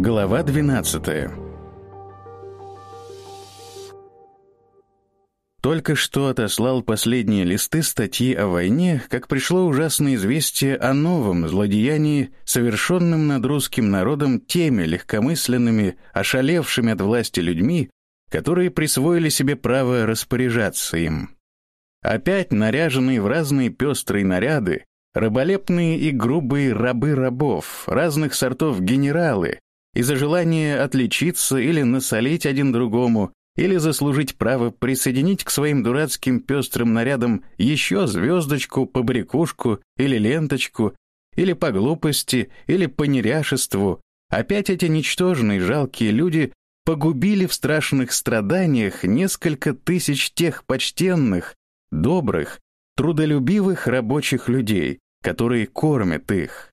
Глава 12 Только что отослал последние листы статьи о войне, как пришло ужасное известие о новом злодеянии, совершенном над русским народом теми легкомысленными, ошалевшими от власти людьми, которые присвоили себе право распоряжаться им. Опять наряженные в разные пестрые наряды, раболепные и грубые рабы рабов, разных сортов генералы, из-за желания отличиться или насолить один другому, или заслужить право присоединить к своим дурацким пестрым нарядам еще звездочку, побрякушку или ленточку, или по глупости, или по неряшеству, опять эти ничтожные жалкие люди погубили в страшных страданиях несколько тысяч тех почтенных, добрых, трудолюбивых рабочих людей, которые кормят их.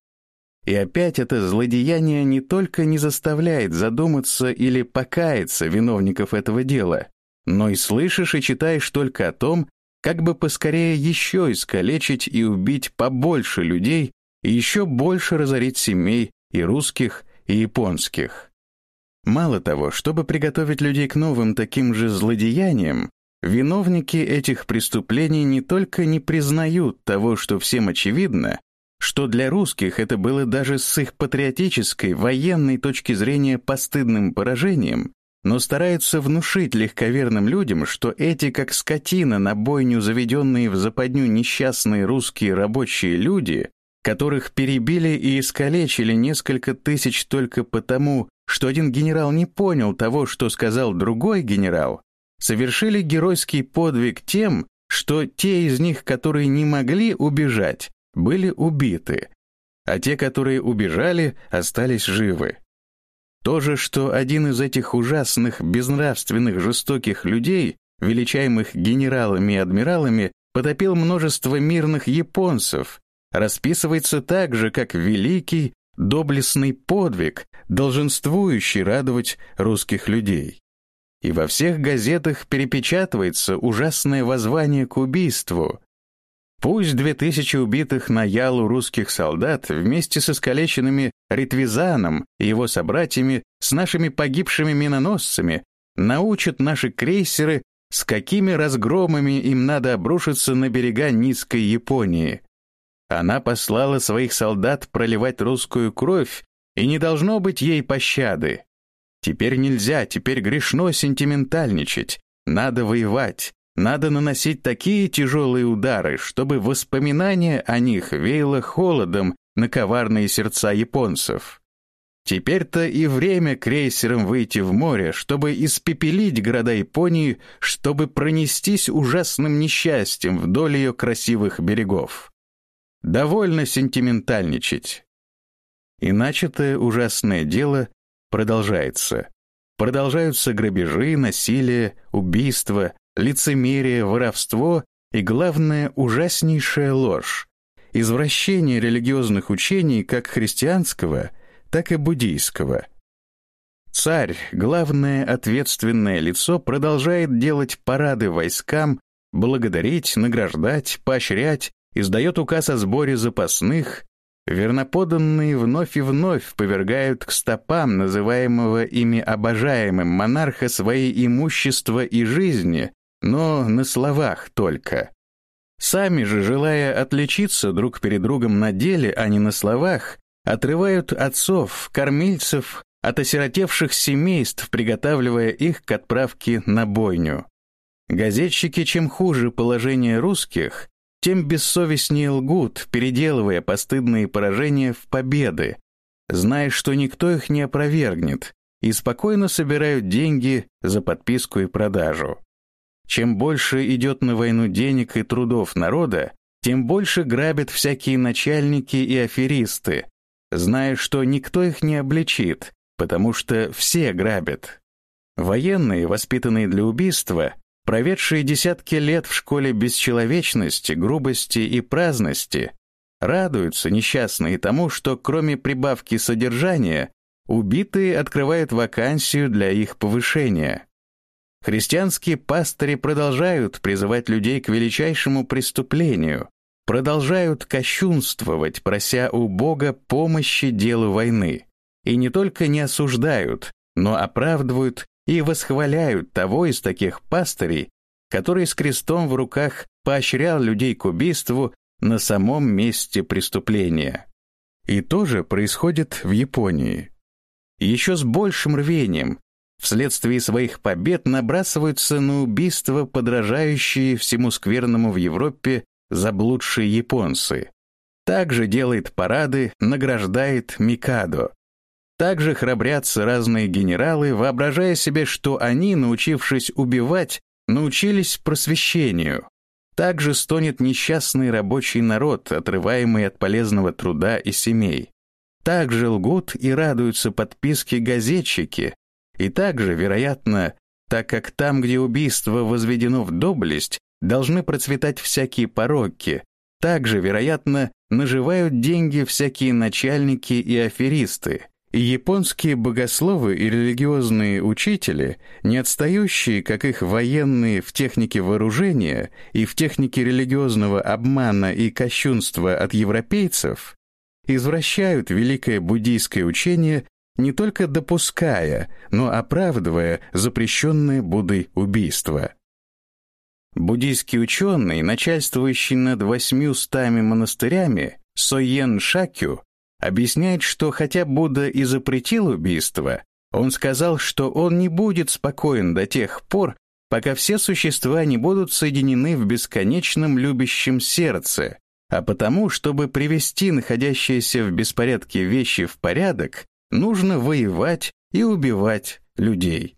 И опять это злодеяние не только не заставляет задуматься или покаяться виновников этого дела, но и слышишь и читаешь только о том, как бы поскорее еще искалечить и убить побольше людей и еще больше разорить семей и русских, и японских. Мало того, чтобы приготовить людей к новым таким же злодеяниям, виновники этих преступлений не только не признают того, что всем очевидно, что для русских это было даже с их патриотической, военной точки зрения постыдным поражением, но стараются внушить легковерным людям, что эти, как скотина, на бойню заведенные в западню несчастные русские рабочие люди, которых перебили и искалечили несколько тысяч только потому, что один генерал не понял того, что сказал другой генерал, совершили геройский подвиг тем, что те из них, которые не могли убежать, были убиты, а те, которые убежали, остались живы. То же, что один из этих ужасных, безнравственных, жестоких людей, величаемых генералами и адмиралами, потопил множество мирных японцев, расписывается так же, как великий, доблестный подвиг, долженствующий радовать русских людей. И во всех газетах перепечатывается ужасное воззвание к убийству, Пусть две тысячи убитых на Ялу русских солдат вместе с искалеченными Ритвизаном и его собратьями, с нашими погибшими миноносцами, научат наши крейсеры, с какими разгромами им надо обрушиться на берега низкой Японии. Она послала своих солдат проливать русскую кровь, и не должно быть ей пощады. Теперь нельзя, теперь грешно сентиментальничать. Надо воевать, надо наносить такие тяжелые удары, чтобы воспоминание о них веяло холодом на коварные сердца японцев. Теперь-то и время крейсерам выйти в море, чтобы испепелить города Японии, чтобы пронестись ужасным несчастьем вдоль ее красивых берегов. Довольно сентиментальничать. И начатое ужасное дело продолжается. Продолжаются грабежи, насилие, убийства, лицемерие, воровство и, главное, ужаснейшая ложь, извращение религиозных учений как христианского, так и буддийского. Царь, главное ответственное лицо, продолжает делать парады войскам, благодарить, награждать, поощрять, издает указ о сборе запасных, верноподанные вновь и вновь повергают к стопам называемого ими обожаемым монарха свои имущества и жизни, но на словах только. Сами же, желая отличиться друг перед другом на деле, а не на словах, отрывают отцов, кормильцев от осиротевших семейств, приготавливая их к отправке на бойню. Газетчики, чем хуже положение русских, тем бессовестнее лгут, переделывая постыдные поражения в победы, зная, что никто их не опровергнет, и спокойно собирают деньги за подписку и продажу. Чем больше идет на войну денег и трудов народа, тем больше грабят всякие начальники и аферисты, зная, что никто их не обличит, потому что все грабят. Военные, воспитанные для убийства, проведшие десятки лет в школе бесчеловечности, грубости и праздности, радуются несчастные тому, что кроме прибавки содержания, убитые открывают вакансию для их повышения. Христианские пастыри продолжают призывать людей к величайшему преступлению, продолжают кощунствовать, прося у Бога помощи делу войны. и не только не осуждают, но оправдывают и восхваляют того из таких пастырей, который с крестом в руках поощрял людей к убийству на самом месте преступления. И то же происходит в Японии. Еще с большим рвением, вследствие своих побед набрасываются на убийства, подражающие всему скверному в Европе заблудшие японцы. Также делает парады, награждает Микадо. Также храбрятся разные генералы, воображая себе, что они, научившись убивать, научились просвещению. Также стонет несчастный рабочий народ, отрываемый от полезного труда и семей. Также лгут и радуются подписки газетчики. И также, вероятно, так как там, где убийство возведено в доблесть, должны процветать всякие пороки, также, вероятно, наживают деньги всякие начальники и аферисты, и японские богословы и религиозные учители, не отстающие, как их военные в технике вооружения и в технике религиозного обмана и кощунства от европейцев, извращают великое буддийское учение не только допуская, но оправдывая запрещенное Буддой убийство. Буддийский ученый, начальствующий над восьмиустами монастырями, Соен Шакю, объясняет, что хотя Будда и запретил убийство, он сказал, что он не будет спокоен до тех пор, пока все существа не будут соединены в бесконечном любящем сердце, а потому, чтобы привести находящиеся в беспорядке вещи в порядок, нужно воевать и убивать людей.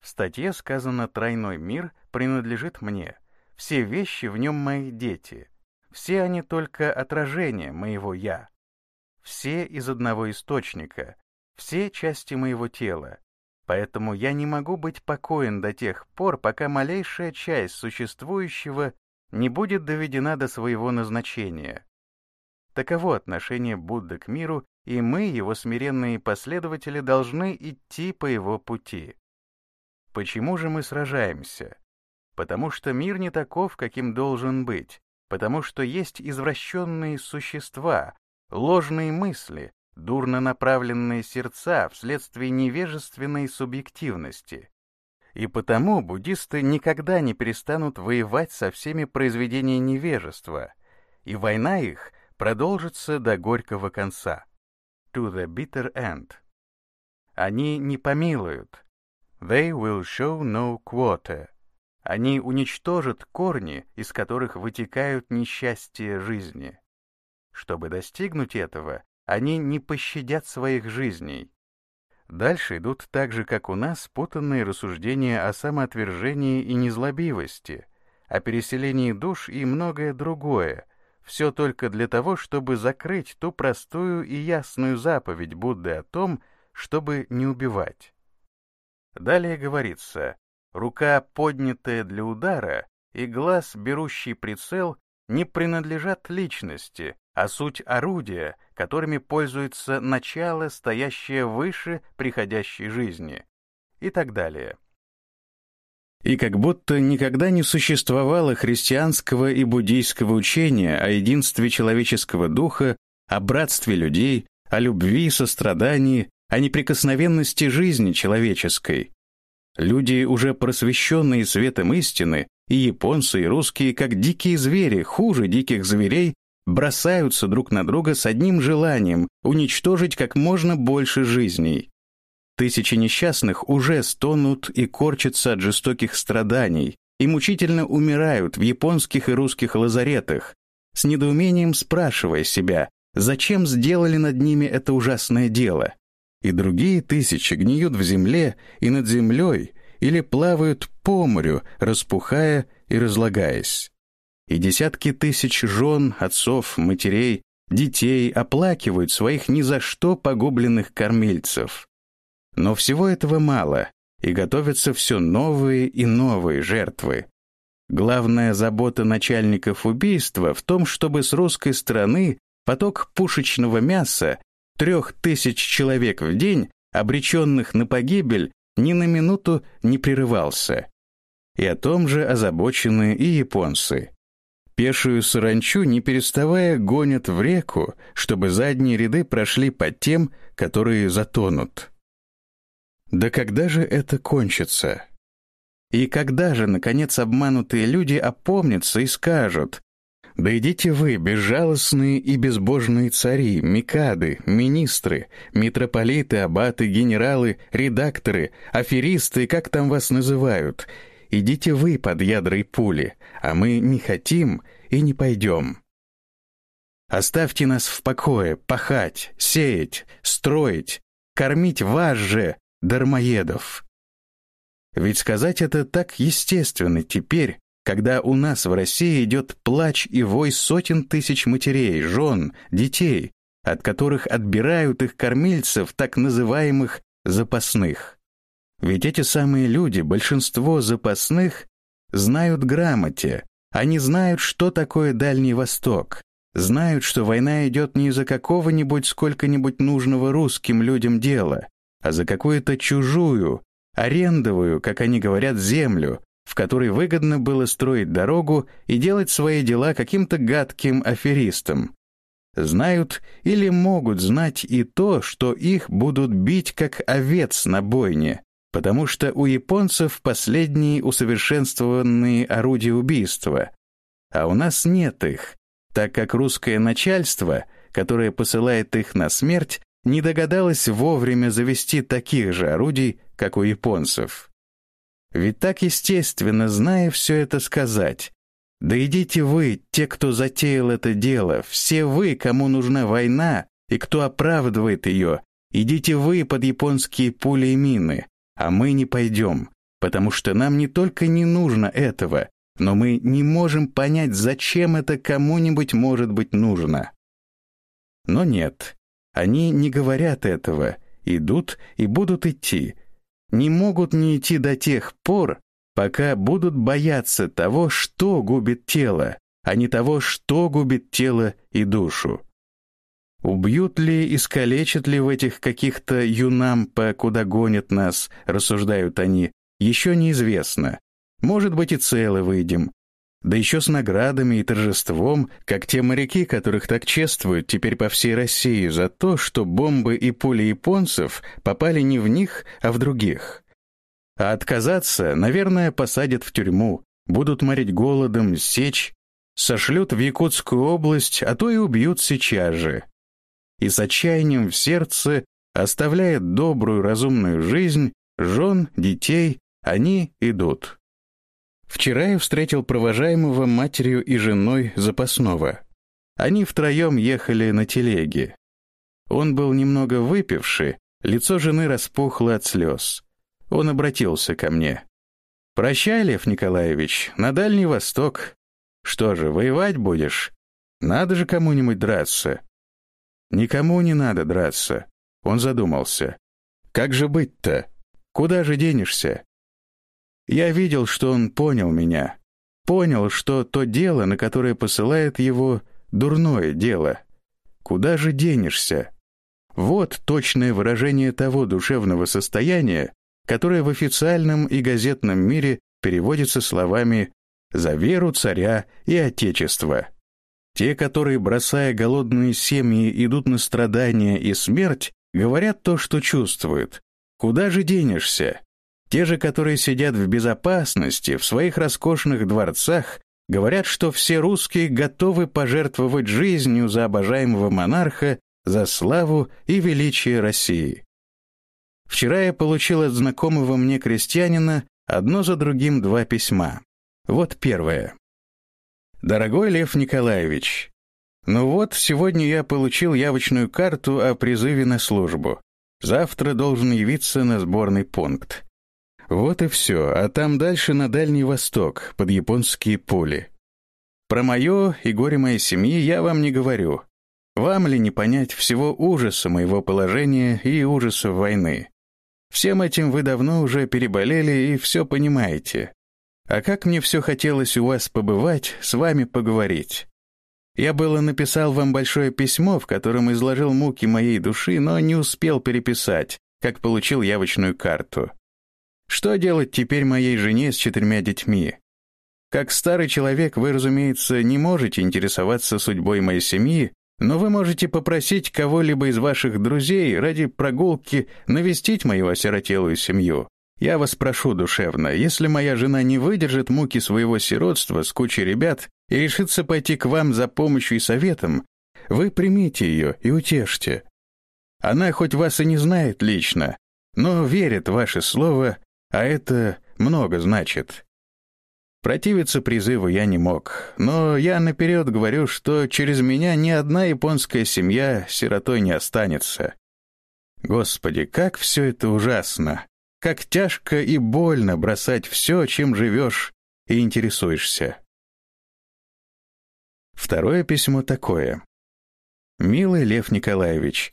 В статье сказано «Тройной мир принадлежит мне. Все вещи в нем мои дети. Все они только отражение моего «я». Все из одного источника, все части моего тела. Поэтому я не могу быть покоен до тех пор, пока малейшая часть существующего не будет доведена до своего назначения. Таково отношение Будды к миру, и мы, его смиренные последователи, должны идти по его пути. Почему же мы сражаемся? Потому что мир не таков, каким должен быть, потому что есть извращенные существа, ложные мысли, дурно направленные сердца вследствие невежественной субъективности. И потому буддисты никогда не перестанут воевать со всеми произведениями невежества, и война их продолжится до горького конца. To the bitter end. Они не помилуют. They will show no quarter. Они уничтожат корни, из которых вытекают несчастья жизни. Чтобы достигнуть этого, они не пощадят своих жизней. Дальше идут так же, как у нас, путанные рассуждения о самоотвержении и незлобивости, о переселении душ и многое другое, все только для того, чтобы закрыть ту простую и ясную заповедь Будды о том, чтобы не убивать. Далее говорится, рука, поднятая для удара, и глаз, берущий прицел, не принадлежат личности, а суть орудия, которыми пользуется начало, стоящее выше приходящей жизни, и так далее. И как будто никогда не существовало христианского и буддийского учения о единстве человеческого духа, о братстве людей, о любви и сострадании, о неприкосновенности жизни человеческой. Люди, уже просвещенные светом истины, и японцы, и русские, как дикие звери, хуже диких зверей, бросаются друг на друга с одним желанием уничтожить как можно больше жизней. Тысячи несчастных уже стонут и корчатся от жестоких страданий и мучительно умирают в японских и русских лазаретах, с недоумением спрашивая себя, зачем сделали над ними это ужасное дело. И другие тысячи гниют в земле и над землей или плавают по морю, распухая и разлагаясь и десятки тысяч жен, отцов, матерей, детей оплакивают своих ни за что погубленных кормильцев. Но всего этого мало, и готовятся все новые и новые жертвы. Главная забота начальников убийства в том, чтобы с русской стороны поток пушечного мяса трех тысяч человек в день, обреченных на погибель, ни на минуту не прерывался. И о том же озабочены и японцы. Пешую саранчу, не переставая, гонят в реку, чтобы задние ряды прошли под тем, которые затонут. Да когда же это кончится? И когда же, наконец, обманутые люди опомнятся и скажут, «Да идите вы, безжалостные и безбожные цари, микады, министры, митрополиты, аббаты, генералы, редакторы, аферисты, как там вас называют, идите вы под ядрой пули, а мы не хотим и не пойдем». Оставьте нас в покое, пахать, сеять, строить, кормить вас же, дармоедов. Ведь сказать это так естественно теперь, когда у нас в России идет плач и вой сотен тысяч матерей, жен, детей, от которых отбирают их кормильцев так называемых запасных. Ведь эти самые люди, большинство запасных, знают грамоте, они знают, что такое Дальний Восток, знают, что война идет не из-за какого-нибудь сколько-нибудь нужного русским людям дела, а за какую-то чужую, арендовую, как они говорят, землю, в которой выгодно было строить дорогу и делать свои дела каким-то гадким аферистам. Знают или могут знать и то, что их будут бить как овец на бойне, потому что у японцев последние усовершенствованные орудия убийства, а у нас нет их, так как русское начальство, которое посылает их на смерть, не догадалось вовремя завести таких же орудий, как у японцев. Ведь так естественно, зная все это, сказать. Да идите вы, те, кто затеял это дело, все вы, кому нужна война и кто оправдывает ее, идите вы под японские пули и мины, а мы не пойдем, потому что нам не только не нужно этого, но мы не можем понять, зачем это кому-нибудь может быть нужно. Но нет, они не говорят этого, идут и будут идти, не могут не идти до тех пор, пока будут бояться того, что губит тело, а не того, что губит тело и душу. Убьют ли, искалечат ли в этих каких-то юнампа, куда гонят нас, рассуждают они, еще неизвестно. Может быть, и целы выйдем, да еще с наградами и торжеством, как те моряки, которых так чествуют теперь по всей России за то, что бомбы и пули японцев попали не в них, а в других. А отказаться, наверное, посадят в тюрьму, будут морить голодом, сечь, сошлют в Якутскую область, а то и убьют сейчас же. И с отчаянием в сердце, оставляя добрую разумную жизнь, жен, детей, они идут. Вчера я встретил провожаемого матерью и женой запасного. Они втроем ехали на телеге. Он был немного выпивший, лицо жены распухло от слез. Он обратился ко мне. «Прощай, Лев Николаевич, на Дальний Восток. Что же, воевать будешь? Надо же кому-нибудь драться». «Никому не надо драться», — он задумался. «Как же быть-то? Куда же денешься? Я видел, что он понял меня. Понял, что то дело, на которое посылает его, дурное дело. Куда же денешься? Вот точное выражение того душевного состояния, которое в официальном и газетном мире переводится словами «за веру царя и отечества». Те, которые, бросая голодные семьи, идут на страдания и смерть, говорят то, что чувствуют. Куда же денешься? Те же, которые сидят в безопасности, в своих роскошных дворцах, говорят, что все русские готовы пожертвовать жизнью за обожаемого монарха, за славу и величие России. Вчера я получил от знакомого мне крестьянина одно за другим два письма. Вот первое. «Дорогой Лев Николаевич, ну вот, сегодня я получил явочную карту о призыве на службу. Завтра должен явиться на сборный пункт. Вот и все, а там дальше на Дальний Восток, под японские пули. Про мое и горе моей семьи я вам не говорю. Вам ли не понять всего ужаса моего положения и ужаса войны? Всем этим вы давно уже переболели и все понимаете. А как мне все хотелось у вас побывать, с вами поговорить. Я было написал вам большое письмо, в котором изложил муки моей души, но не успел переписать, как получил явочную карту. Что делать теперь моей жене с четырьмя детьми? Как старый человек вы, разумеется, не можете интересоваться судьбой моей семьи, но вы можете попросить кого-либо из ваших друзей ради прогулки навестить мою осиротелую семью. Я вас прошу душевно, если моя жена не выдержит муки своего сиротства с кучей ребят и решится пойти к вам за помощью и советом, вы примите ее и утешьте. Она хоть вас и не знает лично, но верит в ваше слово, а это много значит. Противиться призыву я не мог, но я наперед говорю, что через меня ни одна японская семья сиротой не останется. Господи, как все это ужасно! Как тяжко и больно бросать все, чем живешь и интересуешься. Второе письмо такое. «Милый Лев Николаевич,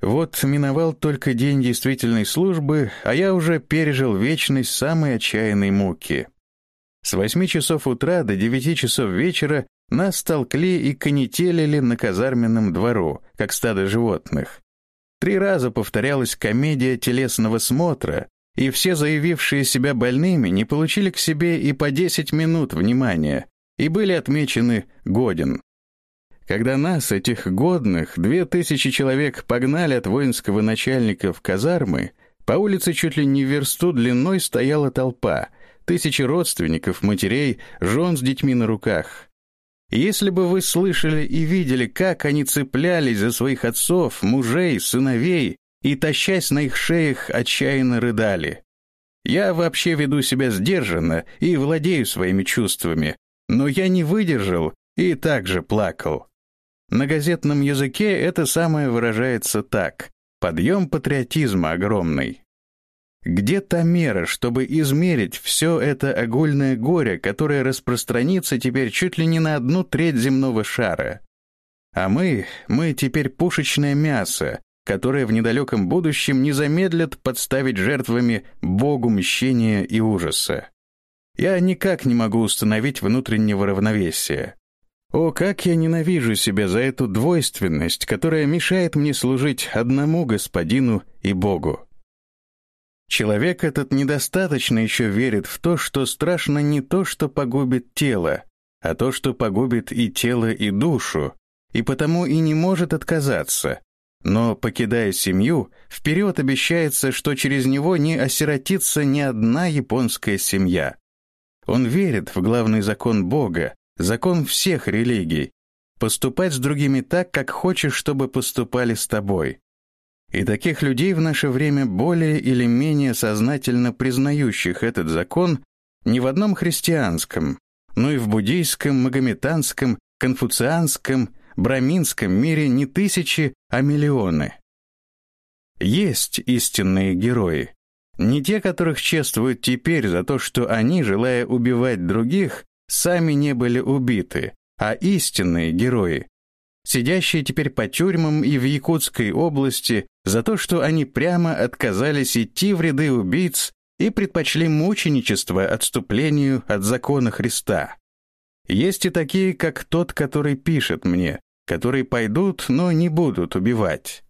вот миновал только день действительной службы, а я уже пережил вечность самой отчаянной муки. С восьми часов утра до девяти часов вечера нас толкли и конетелили на казарменном двору, как стадо животных. Три раза повторялась комедия телесного смотра, и все заявившие себя больными не получили к себе и по 10 минут внимания и были отмечены «годен». Когда нас, этих годных, две тысячи человек погнали от воинского начальника в казармы, по улице чуть ли не версту длиной стояла толпа, тысячи родственников, матерей, жен с детьми на руках. Если бы вы слышали и видели, как они цеплялись за своих отцов, мужей, сыновей, и, тащась на их шеях, отчаянно рыдали. Я вообще веду себя сдержанно и владею своими чувствами, но я не выдержал и также плакал. На газетном языке это самое выражается так — подъем патриотизма огромный. Где та мера, чтобы измерить все это огульное горе, которое распространится теперь чуть ли не на одну треть земного шара? А мы, мы теперь пушечное мясо, которые в недалеком будущем не замедлят подставить жертвами Богу мщения и ужаса. Я никак не могу установить внутреннего равновесия. О, как я ненавижу себя за эту двойственность, которая мешает мне служить одному Господину и Богу. Человек этот недостаточно еще верит в то, что страшно не то, что погубит тело, а то, что погубит и тело, и душу, и потому и не может отказаться, но, покидая семью, вперед обещается, что через него не осиротится ни одна японская семья. Он верит в главный закон Бога, закон всех религий, поступать с другими так, как хочешь, чтобы поступали с тобой. И таких людей в наше время более или менее сознательно признающих этот закон не в одном христианском, но и в буддийском, магометанском, конфуцианском, браминском мире не тысячи, а миллионы. Есть истинные герои. Не те, которых чествуют теперь за то, что они, желая убивать других, сами не были убиты, а истинные герои, сидящие теперь по тюрьмам и в Якутской области за то, что они прямо отказались идти в ряды убийц и предпочли мученичество отступлению от закона Христа. Есть и такие, как тот, который пишет мне, которые пойдут, но не будут убивать.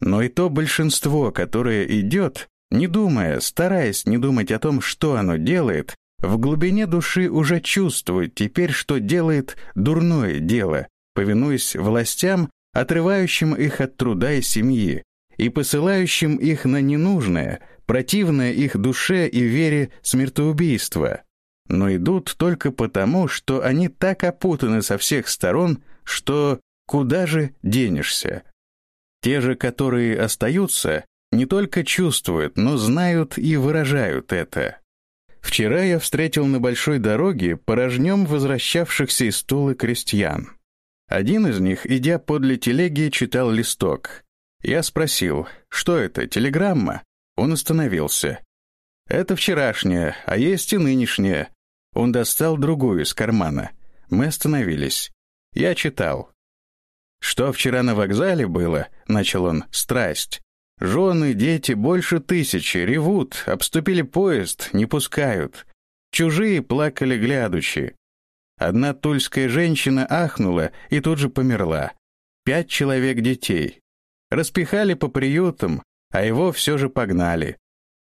Но и то большинство, которое идет, не думая, стараясь не думать о том, что оно делает, в глубине души уже чувствует теперь, что делает дурное дело, повинуясь властям, отрывающим их от труда и семьи, и посылающим их на ненужное, противное их душе и вере смертоубийство, но идут только потому, что они так опутаны со всех сторон, что куда же денешься? Те же, которые остаются, не только чувствуют, но знают и выражают это. Вчера я встретил на большой дороге порожнем возвращавшихся из Тулы крестьян. Один из них, идя подле телеги, читал листок. Я спросил, что это, телеграмма? Он остановился. Это вчерашняя, а есть и нынешняя. Он достал другую из кармана. Мы остановились. Я читал. «Что вчера на вокзале было?» — начал он. «Страсть. Жены, дети, больше тысячи, ревут, обступили поезд, не пускают. Чужие плакали глядучи. Одна тульская женщина ахнула и тут же померла. Пять человек детей. Распихали по приютам, а его все же погнали.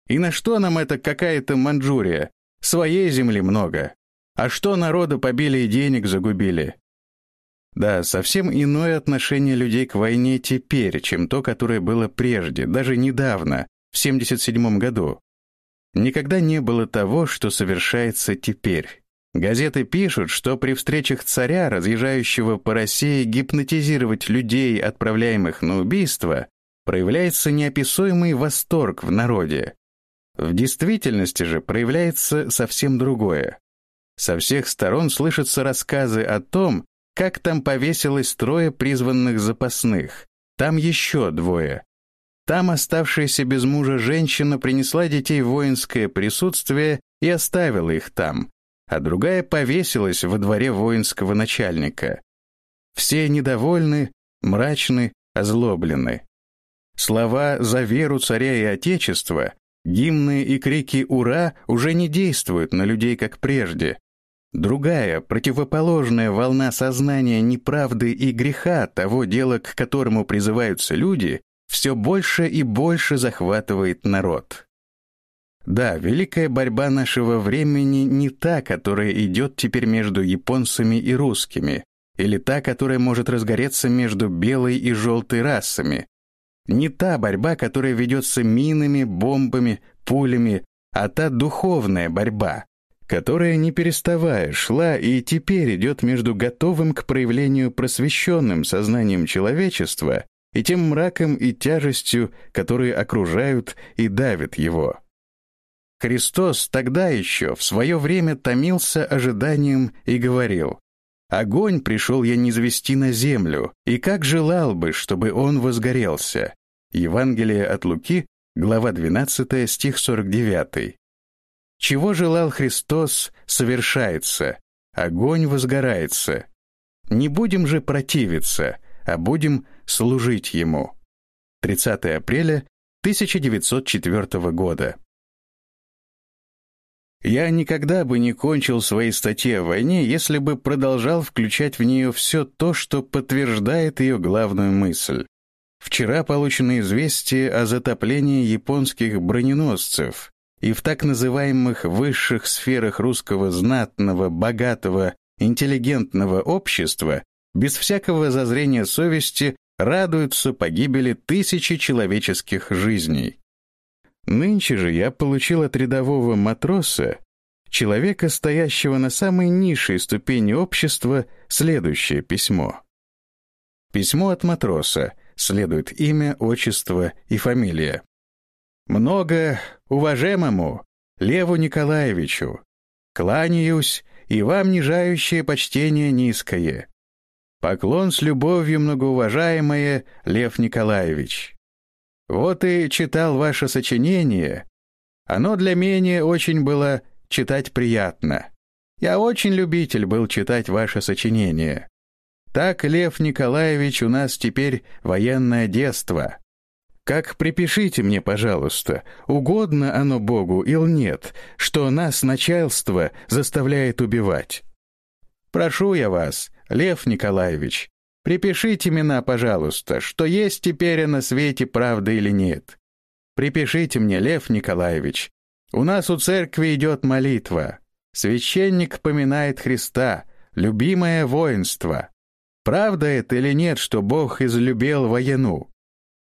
И на что нам это какая-то Манчжурия? Своей земли много. А что народу побили и денег загубили? Да, совсем иное отношение людей к войне теперь, чем то, которое было прежде, даже недавно, в 77 году. Никогда не было того, что совершается теперь. Газеты пишут, что при встречах царя, разъезжающего по России гипнотизировать людей, отправляемых на убийство, проявляется неописуемый восторг в народе. В действительности же проявляется совсем другое. Со всех сторон слышатся рассказы о том, как там повесилось трое призванных запасных, там еще двое. Там оставшаяся без мужа женщина принесла детей в воинское присутствие и оставила их там, а другая повесилась во дворе воинского начальника. Все недовольны, мрачны, озлоблены. Слова «за веру царя и отечества», гимны и крики «Ура» уже не действуют на людей, как прежде. Другая, противоположная волна сознания неправды и греха того дела, к которому призываются люди, все больше и больше захватывает народ. Да, великая борьба нашего времени не та, которая идет теперь между японцами и русскими, или та, которая может разгореться между белой и желтой расами, не та борьба, которая ведется минами, бомбами, пулями, а та духовная борьба, которая, не переставая, шла и теперь идет между готовым к проявлению просвещенным сознанием человечества и тем мраком и тяжестью, которые окружают и давят его. Христос тогда еще в свое время томился ожиданием и говорил, «Огонь пришел я низвести на землю, и как желал бы, чтобы он возгорелся, Евангелие от Луки, глава 12, стих 49. Чего желал Христос, совершается, огонь возгорается. Не будем же противиться, а будем служить Ему. 30 апреля 1904 года. Я никогда бы не кончил свои статьи о войне, если бы продолжал включать в нее все то, что подтверждает ее главную мысль. Вчера получено известие о затоплении японских броненосцев, и в так называемых высших сферах русского знатного, богатого, интеллигентного общества без всякого зазрения совести радуются погибели тысячи человеческих жизней. Нынче же я получил от рядового матроса, человека, стоящего на самой низшей ступени общества, следующее письмо. Письмо от матроса, следует имя, отчество и фамилия. Много уважаемому Леву Николаевичу, кланяюсь и вам нижающее почтение низкое. Поклон с любовью, многоуважаемое Лев Николаевич. Вот и читал ваше сочинение. Оно для меня очень было читать приятно. Я очень любитель был читать ваше сочинение. Так, Лев Николаевич, у нас теперь военное детство. Как припишите мне, пожалуйста, угодно оно Богу или нет, что нас начальство заставляет убивать? Прошу я вас, Лев Николаевич, припишите меня, пожалуйста, что есть теперь на свете правда или нет. Припишите мне, Лев Николаевич, у нас у церкви идет молитва. Священник поминает Христа, любимое воинство. Правда это или нет, что Бог излюбил войну?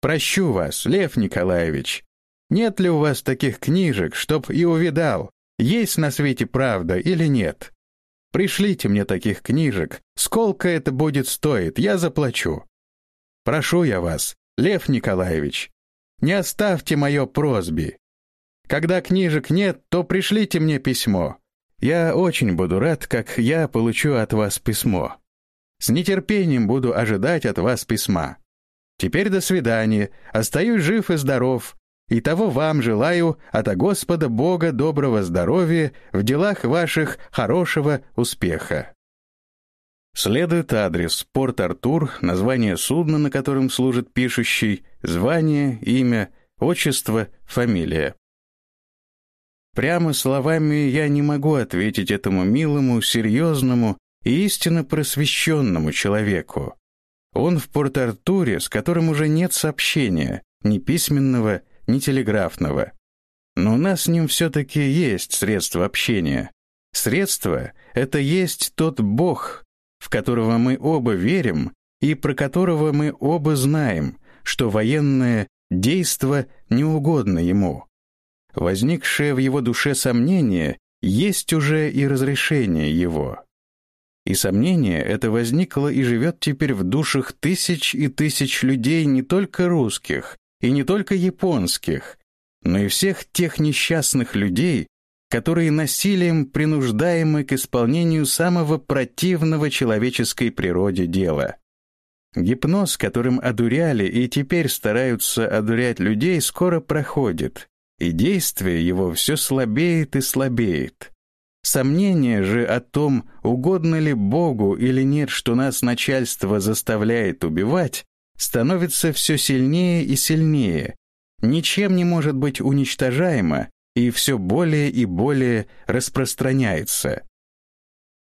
Прощу вас, Лев Николаевич. Нет ли у вас таких книжек, чтоб и увидал, есть на свете правда или нет? Пришлите мне таких книжек, сколько это будет стоить, я заплачу. Прошу я вас, Лев Николаевич, не оставьте мое просьбе. Когда книжек нет, то пришлите мне письмо. Я очень буду рад, как я получу от вас письмо. С нетерпением буду ожидать от вас письма. Теперь до свидания, остаюсь жив и здоров, и того вам желаю от Господа Бога доброго здоровья в делах ваших хорошего успеха. Следует адрес Порт-Артур, название судна, на котором служит пишущий, звание, имя, отчество, фамилия. Прямо словами я не могу ответить этому милому, серьезному, и истинно просвещенному человеку. Он в Порт-Артуре, с которым уже нет сообщения, ни письменного, ни телеграфного. Но у нас с ним все-таки есть средства общения. Средство — это есть тот Бог, в которого мы оба верим и про которого мы оба знаем, что военное действо не угодно ему. Возникшее в его душе сомнение есть уже и разрешение его. И сомнение это возникло и живет теперь в душах тысяч и тысяч людей не только русских и не только японских, но и всех тех несчастных людей, которые насилием принуждаемы к исполнению самого противного человеческой природе дела. Гипноз, которым одуряли и теперь стараются одурять людей, скоро проходит, и действие его все слабеет и слабеет. Сомнение же о том, угодно ли Богу или нет, что нас начальство заставляет убивать, становится все сильнее и сильнее, ничем не может быть уничтожаемо и все более и более распространяется.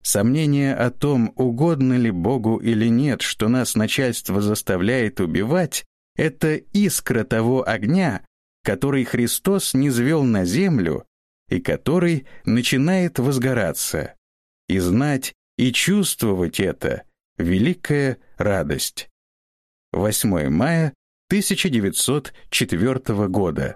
Сомнение о том, угодно ли Богу или нет, что нас начальство заставляет убивать, это искра того огня, который Христос низвел на землю и который начинает возгораться. И знать, и чувствовать это — великая радость. 8 мая 1904 года.